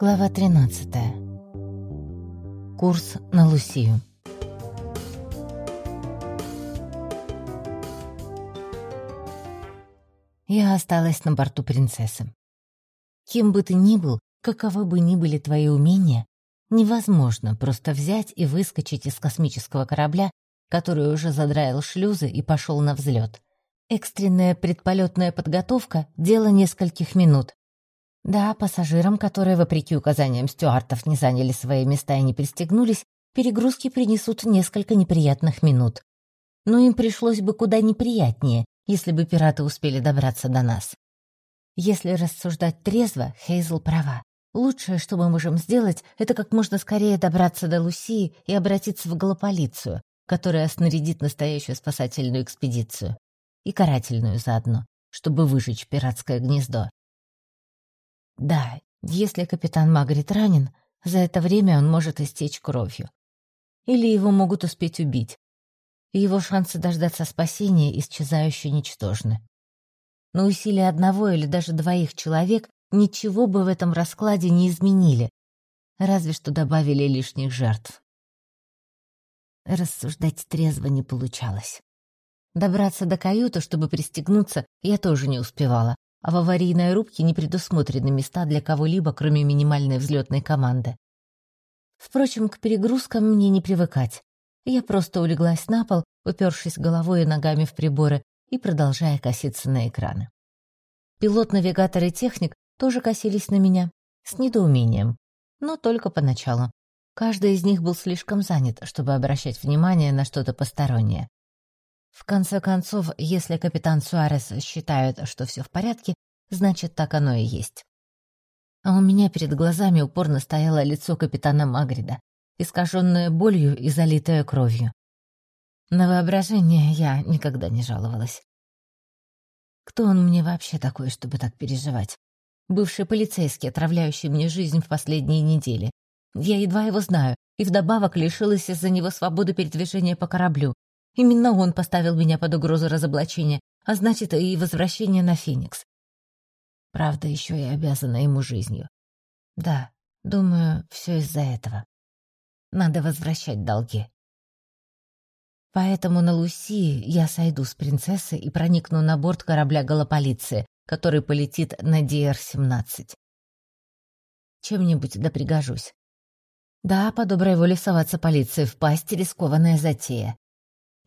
Глава 13. Курс на Лусию. Я осталась на борту принцессы. Кем бы ты ни был, каковы бы ни были твои умения, невозможно просто взять и выскочить из космического корабля, который уже задраил шлюзы и пошел на взлет. Экстренная предполетная подготовка — дело нескольких минут, да, пассажирам, которые, вопреки указаниям стюартов, не заняли свои места и не пристегнулись, перегрузки принесут несколько неприятных минут. Но им пришлось бы куда неприятнее, если бы пираты успели добраться до нас. Если рассуждать трезво, Хейзл права. Лучшее, что мы можем сделать, это как можно скорее добраться до Лусии и обратиться в голополицию, которая снарядит настоящую спасательную экспедицию. И карательную заодно, чтобы выжечь пиратское гнездо. Да, если капитан Магрит ранен, за это время он может истечь кровью. Или его могут успеть убить. Его шансы дождаться спасения исчезающе ничтожны. Но усилия одного или даже двоих человек ничего бы в этом раскладе не изменили, разве что добавили лишних жертв. Рассуждать трезво не получалось. Добраться до каюты, чтобы пристегнуться, я тоже не успевала, а в аварийной рубке не предусмотрены места для кого-либо, кроме минимальной взлетной команды. Впрочем, к перегрузкам мне не привыкать. Я просто улеглась на пол, упершись головой и ногами в приборы и продолжая коситься на экраны. Пилот, навигатор и техник тоже косились на меня, с недоумением, но только поначалу. Каждый из них был слишком занят, чтобы обращать внимание на что-то постороннее. В конце концов, если капитан Суарес считает, что все в порядке, значит, так оно и есть. А у меня перед глазами упорно стояло лицо капитана Магрида, искаженное болью и залитое кровью. На воображение я никогда не жаловалась. Кто он мне вообще такой, чтобы так переживать? Бывший полицейский, отравляющий мне жизнь в последние недели. Я едва его знаю, и вдобавок лишилась из-за него свободы передвижения по кораблю, Именно он поставил меня под угрозу разоблачения, а значит, и возвращение на Феникс. Правда, еще и обязана ему жизнью. Да, думаю, все из-за этого. Надо возвращать долги. Поэтому на Лусии я сойду с принцессы и проникну на борт корабля Голополиции, который полетит на DR-17. Чем-нибудь да пригожусь. Да, по доброй воле соваться полиции в пасть — рискованная затея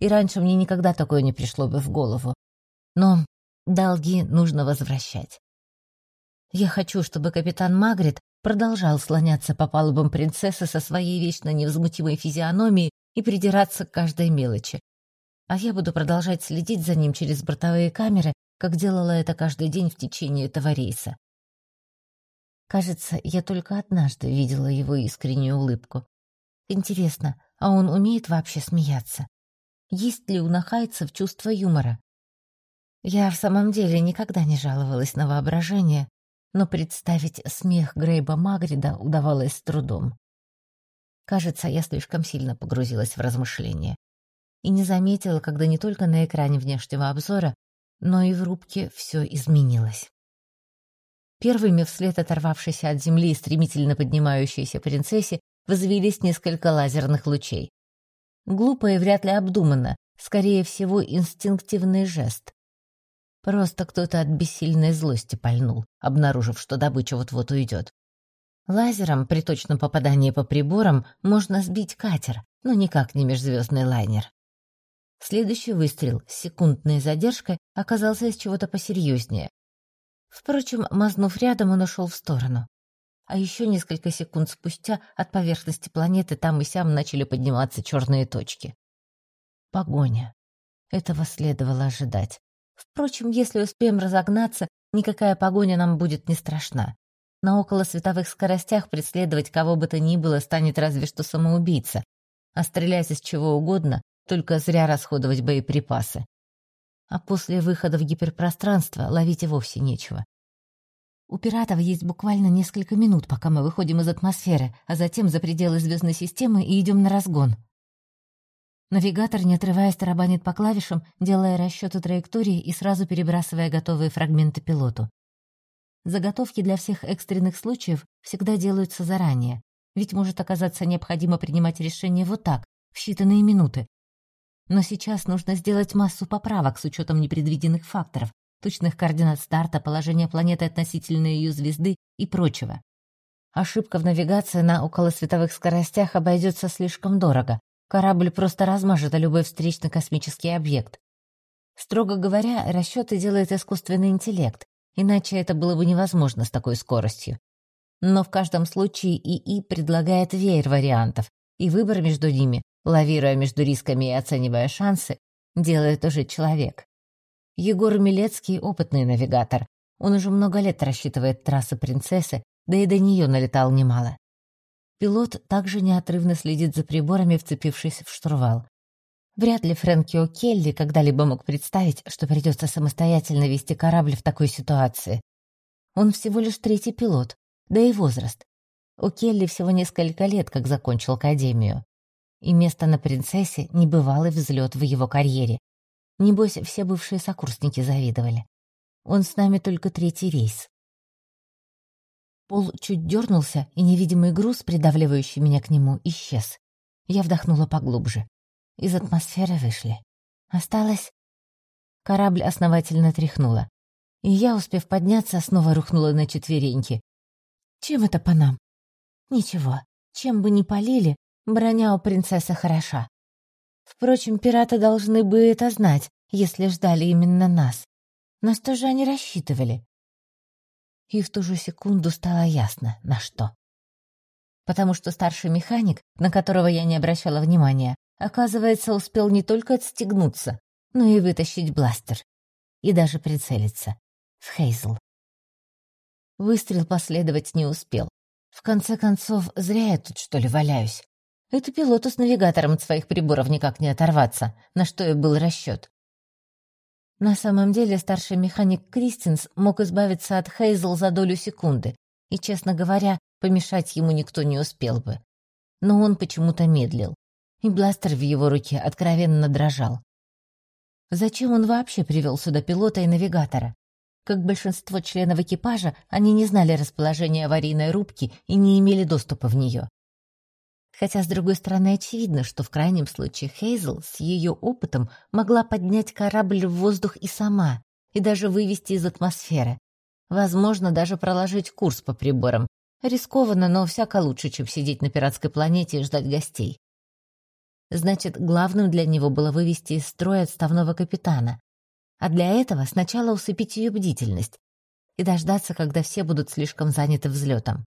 и раньше мне никогда такое не пришло бы в голову. Но долги нужно возвращать. Я хочу, чтобы капитан Магрит продолжал слоняться по палубам принцессы со своей вечно невозмутимой физиономией и придираться к каждой мелочи. А я буду продолжать следить за ним через бортовые камеры, как делала это каждый день в течение этого рейса. Кажется, я только однажды видела его искреннюю улыбку. Интересно, а он умеет вообще смеяться? Есть ли у нахайцев чувство юмора. Я в самом деле никогда не жаловалась на воображение, но представить смех Грейба Магрида удавалось с трудом. Кажется, я слишком сильно погрузилась в размышления и не заметила, когда не только на экране внешнего обзора, но и в рубке все изменилось. Первыми вслед оторвавшейся от земли и стремительно поднимающейся принцессе возвелись несколько лазерных лучей. Глупо и вряд ли обдуманно, скорее всего, инстинктивный жест. Просто кто-то от бессильной злости пальнул, обнаружив, что добыча вот-вот уйдет. Лазером при точном попадании по приборам можно сбить катер, но никак не межзвездный лайнер. Следующий выстрел с секундной задержкой оказался из чего-то посерьезнее. Впрочем, мазнув рядом, он ушел в сторону а еще несколько секунд спустя от поверхности планеты там и сям начали подниматься черные точки. Погоня. Этого следовало ожидать. Впрочем, если успеем разогнаться, никакая погоня нам будет не страшна. На околосветовых скоростях преследовать кого бы то ни было станет разве что самоубийца, а стрелять из чего угодно, только зря расходовать боеприпасы. А после выхода в гиперпространство ловить и вовсе нечего. У пиратов есть буквально несколько минут, пока мы выходим из атмосферы, а затем за пределы звездной системы и идем на разгон. Навигатор, не отрываясь, тарабанит по клавишам, делая расчеты траектории и сразу перебрасывая готовые фрагменты пилоту. Заготовки для всех экстренных случаев всегда делаются заранее, ведь может оказаться необходимо принимать решение вот так, в считанные минуты. Но сейчас нужно сделать массу поправок с учетом непредвиденных факторов, точных координат старта, положения планеты относительно ее звезды и прочего. Ошибка в навигации на околосветовых скоростях обойдется слишком дорого. Корабль просто размажет любой встречный космический объект. Строго говоря, расчеты делает искусственный интеллект, иначе это было бы невозможно с такой скоростью. Но в каждом случае ИИ предлагает веер вариантов, и выбор между ними, лавируя между рисками и оценивая шансы, делает уже человек. Егор Милецкий — опытный навигатор. Он уже много лет рассчитывает трассы принцессы, да и до нее налетал немало. Пилот также неотрывно следит за приборами, вцепившись в штурвал. Вряд ли Фрэнки О'Келли когда-либо мог представить, что придется самостоятельно вести корабль в такой ситуации. Он всего лишь третий пилот, да и возраст. О'Келли всего несколько лет, как закончил академию. И место на принцессе — небывалый взлет в его карьере. Небось, все бывшие сокурсники завидовали. Он с нами только третий рейс. Пол чуть дернулся, и невидимый груз, придавливающий меня к нему, исчез. Я вдохнула поглубже. Из атмосферы вышли. Осталось... Корабль основательно тряхнуло. И я, успев подняться, снова рухнула на четвереньки. Чем это по нам? Ничего. Чем бы ни полили, броня у принцессы хороша. Впрочем, пираты должны бы это знать, если ждали именно нас. На что же они рассчитывали? И в ту же секунду стало ясно, на что. Потому что старший механик, на которого я не обращала внимания, Оказывается, успел не только отстегнуться, но и вытащить бластер. И даже прицелиться. В Хейзл. Выстрел последовать не успел. В конце концов, зря я тут, что ли, валяюсь. Это пилоту с навигатором от своих приборов никак не оторваться, на что и был расчет. На самом деле старший механик Кристинс мог избавиться от Хейзл за долю секунды, и, честно говоря, помешать ему никто не успел бы. Но он почему-то медлил и бластер в его руке откровенно дрожал. Зачем он вообще привел сюда пилота и навигатора? Как большинство членов экипажа, они не знали расположения аварийной рубки и не имели доступа в нее. Хотя, с другой стороны, очевидно, что в крайнем случае Хейзл с ее опытом могла поднять корабль в воздух и сама, и даже вывести из атмосферы. Возможно, даже проложить курс по приборам. Рискованно, но всяко лучше, чем сидеть на пиратской планете и ждать гостей. Значит, главным для него было вывести из строя отставного капитана. А для этого сначала усыпить ее бдительность и дождаться, когда все будут слишком заняты взлетом.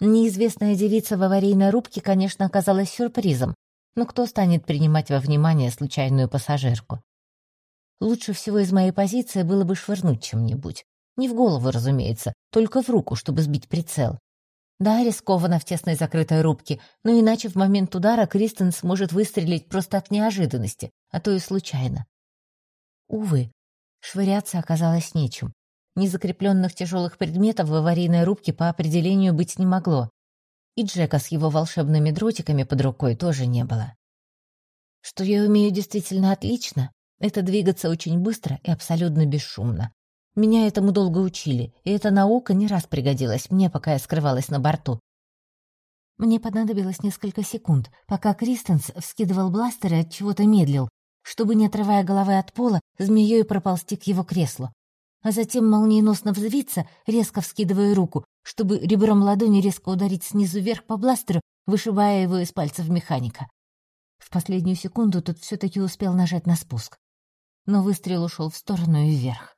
Неизвестная девица в аварийной рубке, конечно, оказалась сюрпризом, но кто станет принимать во внимание случайную пассажирку? Лучше всего из моей позиции было бы швырнуть чем-нибудь. Не в голову, разумеется, только в руку, чтобы сбить прицел. Да, рискованно в тесной закрытой рубке, но иначе в момент удара Кристен сможет выстрелить просто от неожиданности, а то и случайно. Увы, швыряться оказалось нечем. Незакрепленных тяжелых предметов в аварийной рубке по определению быть не могло. И Джека с его волшебными дротиками под рукой тоже не было. Что я умею действительно отлично, это двигаться очень быстро и абсолютно бесшумно. Меня этому долго учили, и эта наука не раз пригодилась мне, пока я скрывалась на борту. Мне понадобилось несколько секунд, пока Кристенс вскидывал бластер и от чего-то медлил, чтобы, не отрывая головы от пола, змеей проползти к его креслу. А затем молниеносно взвиться, резко вскидывая руку, чтобы ребром ладони резко ударить снизу вверх по бластеру, вышибая его из пальцев механика. В последнюю секунду тот все-таки успел нажать на спуск. Но выстрел ушел в сторону и вверх.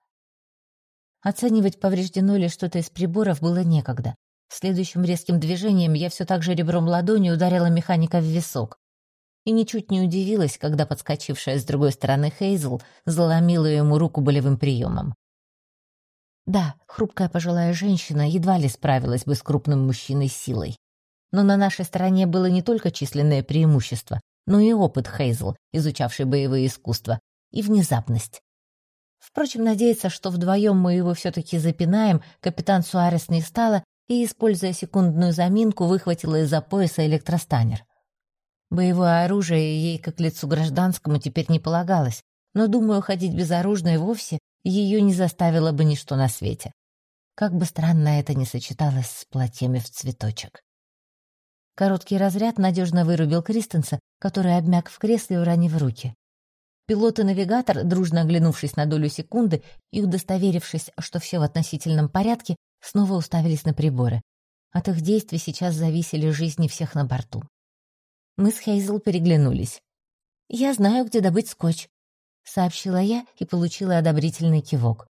Оценивать, повреждено ли что-то из приборов, было некогда. Следующим резким движением я все так же ребром ладони ударила механика в висок. И ничуть не удивилась, когда подскочившая с другой стороны Хейзл заломила ему руку болевым приемом. Да, хрупкая пожилая женщина едва ли справилась бы с крупным мужчиной силой. Но на нашей стороне было не только численное преимущество, но и опыт Хейзл, изучавший боевые искусства, и внезапность. Впрочем, надеяться, что вдвоем мы его все-таки запинаем, капитан Суарес не стала и, используя секундную заминку, выхватила из-за пояса электростанер. Боевое оружие ей, как лицу гражданскому, теперь не полагалось, но, думаю, ходить безоружной вовсе ее не заставило бы ничто на свете. как бы странно это ни сочеталось с платьями в цветочек. Короткий разряд надежно вырубил Кристенса, который обмяк в кресле, уронив руки. Пилот и навигатор, дружно оглянувшись на долю секунды и удостоверившись, что все в относительном порядке, снова уставились на приборы. От их действий сейчас зависели жизни всех на борту. Мы с Хейзел переглянулись. «Я знаю, где добыть скотч», — сообщила я и получила одобрительный кивок.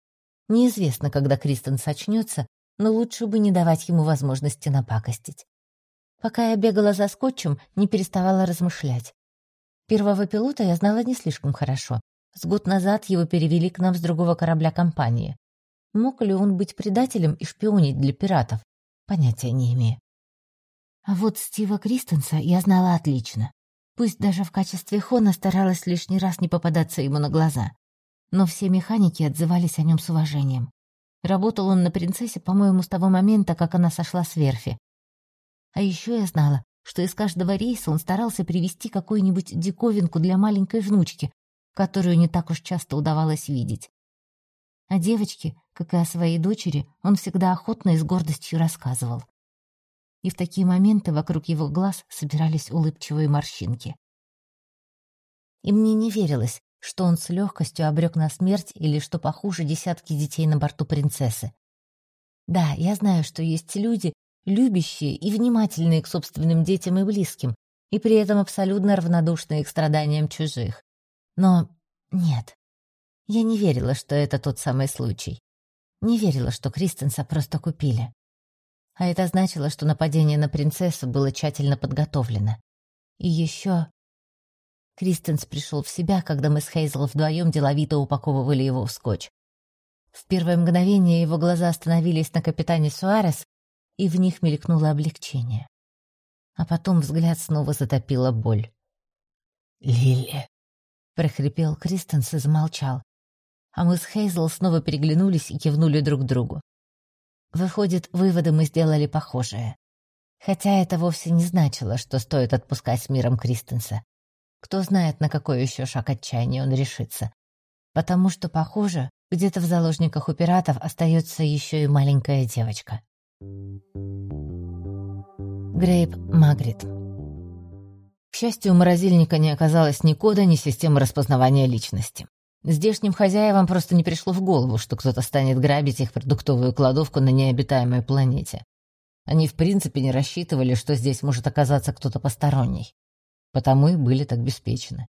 Неизвестно, когда Кристен сочнется, но лучше бы не давать ему возможности напакостить. Пока я бегала за скотчем, не переставала размышлять. Первого пилота я знала не слишком хорошо. С год назад его перевели к нам с другого корабля компании. Мог ли он быть предателем и шпионить для пиратов? Понятия не имею. А вот Стива Кристенса я знала отлично. Пусть даже в качестве Хона старалась лишний раз не попадаться ему на глаза. Но все механики отзывались о нем с уважением. Работал он на принцессе, по-моему, с того момента, как она сошла с верфи. А еще я знала, что из каждого рейса он старался привезти какую-нибудь диковинку для маленькой внучки, которую не так уж часто удавалось видеть. О девочке, как и о своей дочери, он всегда охотно и с гордостью рассказывал. И в такие моменты вокруг его глаз собирались улыбчивые морщинки. И мне не верилось, что он с легкостью обрек на смерть или, что похуже, десятки детей на борту принцессы. Да, я знаю, что есть люди, любящие и внимательные к собственным детям и близким, и при этом абсолютно равнодушные к страданиям чужих. Но нет, я не верила, что это тот самый случай. Не верила, что Кристенса просто купили. А это значило, что нападение на принцессу было тщательно подготовлено. И еще... Кристенс пришел в себя, когда мы с Хейзел вдвоем деловито упаковывали его в скотч. В первое мгновение его глаза остановились на капитане Суарес, и в них мелькнуло облегчение. А потом взгляд снова затопила боль. «Лили!» — прохрипел Кристенс и замолчал. А мы с Хейзл снова переглянулись и кивнули друг другу. Выходит, выводы мы сделали похожие. Хотя это вовсе не значило, что стоит отпускать с миром Кристенса. Кто знает, на какой еще шаг отчаяния он решится. Потому что, похоже, где-то в заложниках у пиратов остается еще и маленькая девочка. Грейп Магрит К счастью, у морозильника не оказалось ни кода, ни системы распознавания личности. Здешним хозяевам просто не пришло в голову, что кто-то станет грабить их продуктовую кладовку на необитаемой планете. Они в принципе не рассчитывали, что здесь может оказаться кто-то посторонний. Потому и были так беспечны.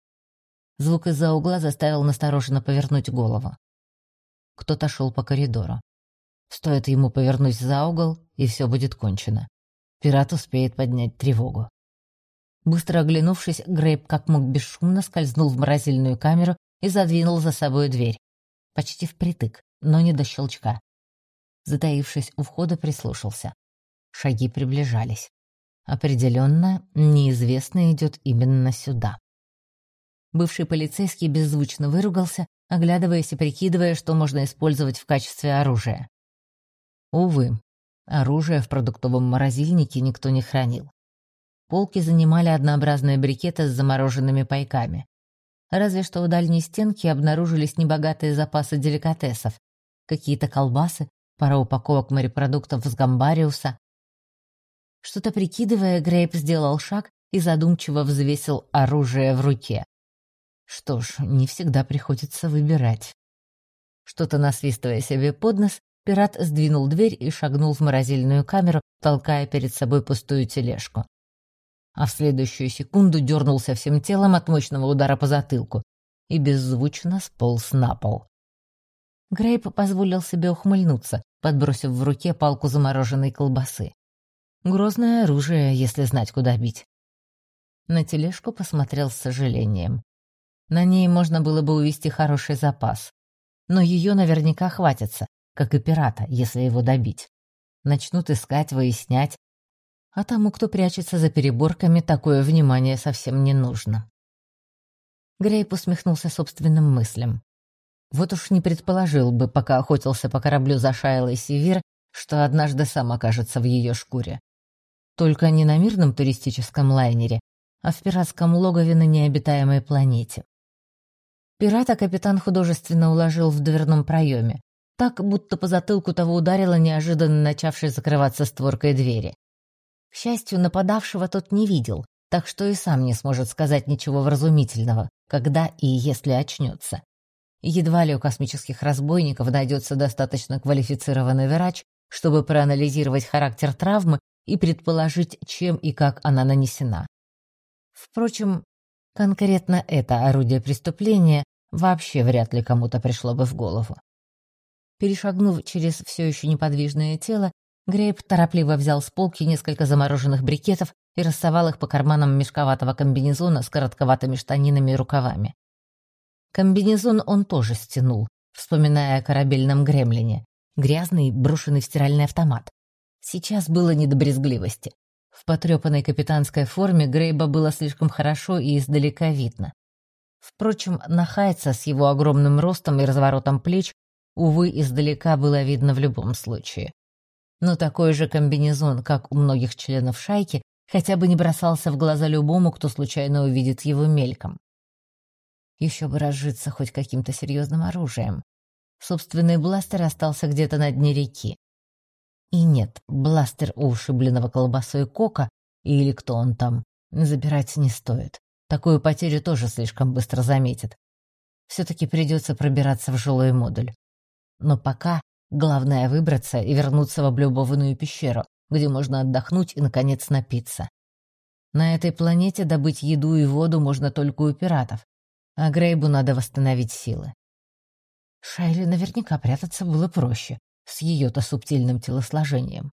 Звук из-за угла заставил настороженно повернуть голову. Кто-то шел по коридору. Стоит ему повернуть за угол, и все будет кончено. Пират успеет поднять тревогу. Быстро оглянувшись, Грейп как мог бесшумно скользнул в морозильную камеру и задвинул за собой дверь. Почти впритык, но не до щелчка. Затаившись у входа, прислушался. Шаги приближались. Определенно, неизвестный идет именно сюда. Бывший полицейский беззвучно выругался, оглядываясь и прикидывая, что можно использовать в качестве оружия. Увы, оружие в продуктовом морозильнике никто не хранил. Полки занимали однообразные брикеты с замороженными пайками. Разве что у дальней стенки обнаружились небогатые запасы деликатесов, какие-то колбасы, пара упаковок морепродуктов с гамбариуса. Что-то прикидывая, Грейп сделал шаг и задумчиво взвесил оружие в руке. Что ж, не всегда приходится выбирать. Что-то насвистывая себе под нос, Пират сдвинул дверь и шагнул в морозильную камеру, толкая перед собой пустую тележку. А в следующую секунду дернулся всем телом от мощного удара по затылку и беззвучно сполз на пол. Грейп позволил себе ухмыльнуться, подбросив в руке палку замороженной колбасы. Грозное оружие, если знать, куда бить. На тележку посмотрел с сожалением. На ней можно было бы увести хороший запас. Но ее наверняка хватится, как и пирата, если его добить. Начнут искать, выяснять. А тому, кто прячется за переборками, такое внимание совсем не нужно. Грейп усмехнулся собственным мыслям. Вот уж не предположил бы, пока охотился по кораблю за Шайлой Севир, что однажды сам окажется в ее шкуре. Только не на мирном туристическом лайнере, а в пиратском логове на необитаемой планете. Пирата капитан художественно уложил в дверном проеме, так, будто по затылку того ударила неожиданно начавшая закрываться створкой двери. К счастью, нападавшего тот не видел, так что и сам не сможет сказать ничего вразумительного, когда и если очнется. Едва ли у космических разбойников найдется достаточно квалифицированный врач, чтобы проанализировать характер травмы и предположить, чем и как она нанесена. Впрочем, конкретно это орудие преступления вообще вряд ли кому-то пришло бы в голову. Перешагнув через все еще неподвижное тело, Грейп торопливо взял с полки несколько замороженных брикетов и рассовал их по карманам мешковатого комбинезона с коротковатыми штанинами и рукавами. Комбинезон он тоже стянул, вспоминая о корабельном гремлине. Грязный, брошенный в стиральный автомат. Сейчас было не до брезгливости. В потрепанной капитанской форме Грейба было слишком хорошо и издалека видно. Впрочем, на Хайца с его огромным ростом и разворотом плеч, увы, издалека было видно в любом случае. Но такой же комбинезон, как у многих членов шайки, хотя бы не бросался в глаза любому, кто случайно увидит его мельком. Еще бы разжиться хоть каким-то серьезным оружием. Собственный бластер остался где-то на дне реки. И нет, бластер у ушибленного колбасой Кока, или кто он там, забирать не стоит. Такую потерю тоже слишком быстро заметит. Все-таки придется пробираться в жилой модуль. Но пока главное выбраться и вернуться в облюбованную пещеру, где можно отдохнуть и, наконец, напиться. На этой планете добыть еду и воду можно только у пиратов, а Грейбу надо восстановить силы. Шайли наверняка прятаться было проще, с ее-то субтильным телосложением.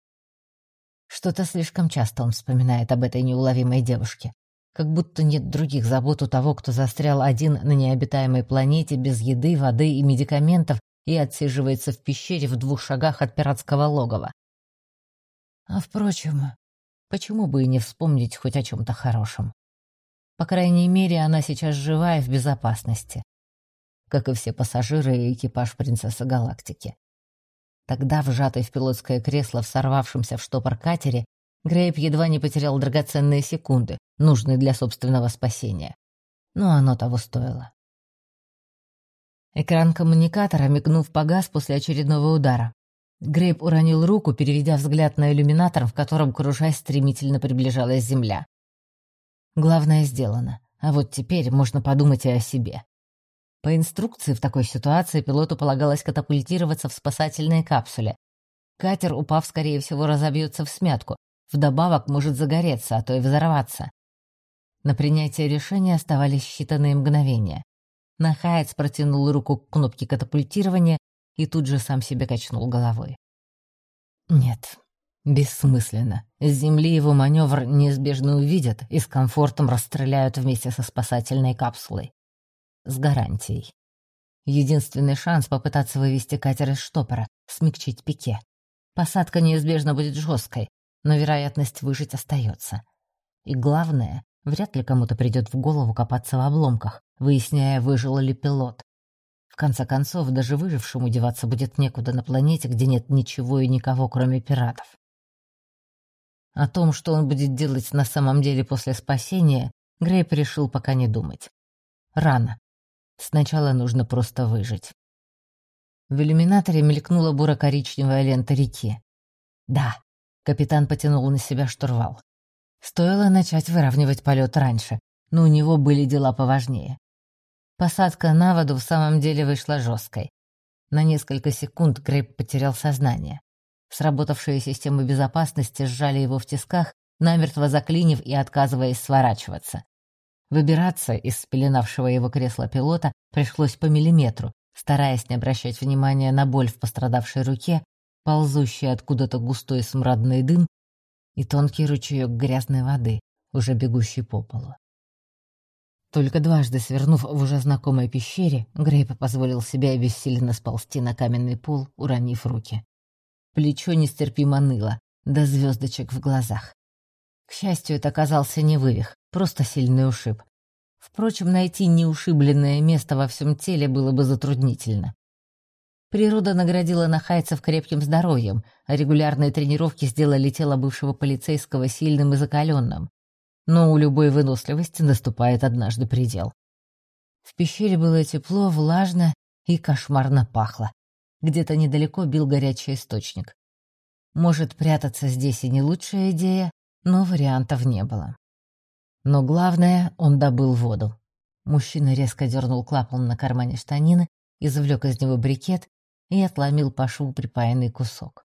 Что-то слишком часто он вспоминает об этой неуловимой девушке. Как будто нет других забот у того, кто застрял один на необитаемой планете без еды, воды и медикаментов и отсиживается в пещере в двух шагах от пиратского логова. А впрочем, почему бы и не вспомнить хоть о чем-то хорошем? По крайней мере, она сейчас жива и в безопасности. Как и все пассажиры и экипаж принцессы Галактики. Тогда, вжатый в пилотское кресло в сорвавшемся в штопор катере, Грейп едва не потерял драгоценные секунды, нужные для собственного спасения. Но оно того стоило. Экран коммуникатора, мигнув, погас после очередного удара. Грейп уронил руку, переведя взгляд на иллюминатор, в котором, кружась, стремительно приближалась Земля. Главное сделано. А вот теперь можно подумать и о себе. По инструкции в такой ситуации пилоту полагалось катапультироваться в спасательной капсуле. Катер, упав, скорее всего, разобьется в смятку. Вдобавок может загореться, а то и взорваться. На принятие решения оставались считанные мгновения. Нахаец протянул руку к кнопке катапультирования и тут же сам себе качнул головой. Нет, Бессмысленно. С земли его маневр неизбежно увидят и с комфортом расстреляют вместе со спасательной капсулой. С гарантией. Единственный шанс попытаться вывести катер из штопора, смягчить пике. Посадка неизбежно будет жесткой, но вероятность выжить остается. И главное, вряд ли кому-то придет в голову копаться в обломках, выясняя, выжил ли пилот. В конце концов, даже выжившему деваться будет некуда на планете, где нет ничего и никого, кроме пиратов. О том, что он будет делать на самом деле после спасения, Грейп решил пока не думать. Рано. Сначала нужно просто выжить. В иллюминаторе мелькнула буро-коричневая лента реки. Да, капитан потянул на себя штурвал. Стоило начать выравнивать полет раньше, но у него были дела поважнее. Посадка на воду в самом деле вышла жесткой. На несколько секунд Грейп потерял сознание. Сработавшие системы безопасности сжали его в тисках, намертво заклинив и отказываясь сворачиваться. Выбираться из спеленавшего его кресла пилота пришлось по миллиметру, стараясь не обращать внимания на боль в пострадавшей руке, ползущий откуда-то густой смрадный дым и тонкий ручеек грязной воды, уже бегущий по полу. Только дважды свернув в уже знакомой пещере, Грейп позволил себе обессиленно сползти на каменный пол, уронив руки. Плечо нестерпимо ныло, до звездочек в глазах. К счастью, это оказался не вывих, просто сильный ушиб. Впрочем, найти неушибленное место во всем теле было бы затруднительно. Природа наградила нахайцев крепким здоровьем, а регулярные тренировки сделали тело бывшего полицейского сильным и закаленным. Но у любой выносливости наступает однажды предел. В пещере было тепло, влажно и кошмарно пахло. Где-то недалеко бил горячий источник. Может, прятаться здесь и не лучшая идея, но вариантов не было. Но главное, он добыл воду. Мужчина резко дернул клапан на кармане штанины, извлек из него брикет и отломил по шву припаянный кусок.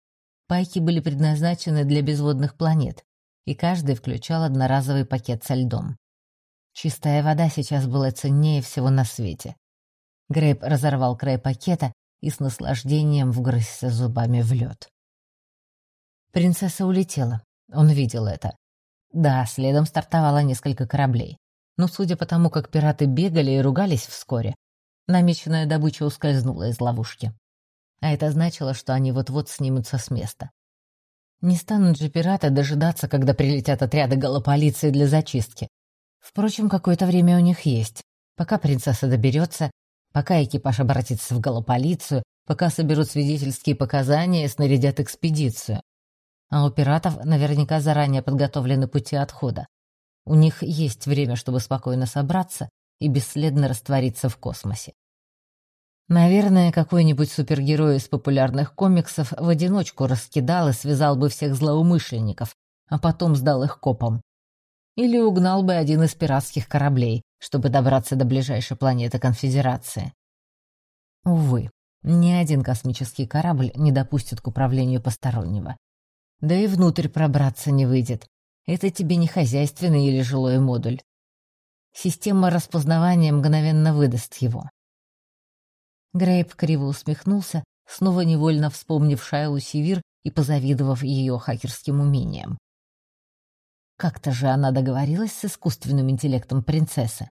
Пайки были предназначены для безводных планет, и каждый включал одноразовый пакет со льдом. Чистая вода сейчас была ценнее всего на свете. Грейп разорвал край пакета и с наслаждением вгрызся зубами в лед. Принцесса улетела. Он видел это. Да, следом стартовало несколько кораблей. Но судя по тому, как пираты бегали и ругались вскоре, намеченная добыча ускользнула из ловушки. А это значило, что они вот-вот снимутся с места. Не станут же пираты дожидаться, когда прилетят отряды голополиции для зачистки. Впрочем, какое-то время у них есть. Пока принцесса доберется, пока экипаж обратится в голополицию, пока соберут свидетельские показания и снарядят экспедицию. А у пиратов наверняка заранее подготовлены пути отхода. У них есть время, чтобы спокойно собраться и бесследно раствориться в космосе. Наверное, какой-нибудь супергерой из популярных комиксов в одиночку раскидал и связал бы всех злоумышленников, а потом сдал их копам. Или угнал бы один из пиратских кораблей, чтобы добраться до ближайшей планеты Конфедерации. Увы, ни один космический корабль не допустит к управлению постороннего. Да и внутрь пробраться не выйдет. Это тебе не хозяйственный или жилой модуль. Система распознавания мгновенно выдаст его. Грейп криво усмехнулся, снова невольно вспомнив Шайлу Сивир и позавидовав ее хакерским умениям. Как-то же она договорилась с искусственным интеллектом принцессы.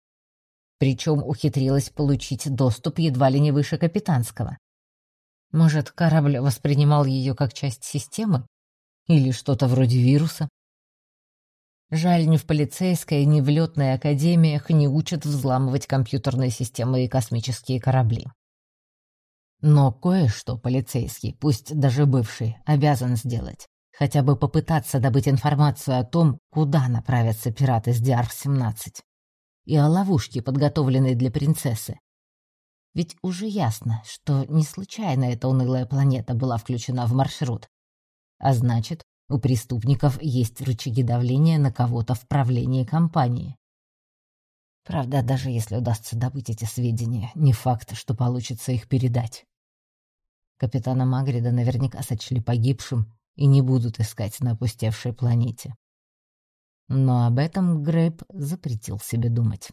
Причем ухитрилась получить доступ едва ли не выше капитанского. Может, корабль воспринимал ее как часть системы? Или что-то вроде вируса? Жаль, ни в полицейской, ни в летной академиях не учат взламывать компьютерные системы и космические корабли. Но кое-что полицейский, пусть даже бывший, обязан сделать. Хотя бы попытаться добыть информацию о том, куда направятся пираты с Диар-17. И о ловушке, подготовленной для принцессы. Ведь уже ясно, что не случайно эта унылая планета была включена в маршрут. А значит, у преступников есть рычаги давления на кого-то в правлении компании. Правда, даже если удастся добыть эти сведения, не факт, что получится их передать. Капитана Магрида наверняка сочли погибшим и не будут искать на опустевшей планете. Но об этом Грейп запретил себе думать.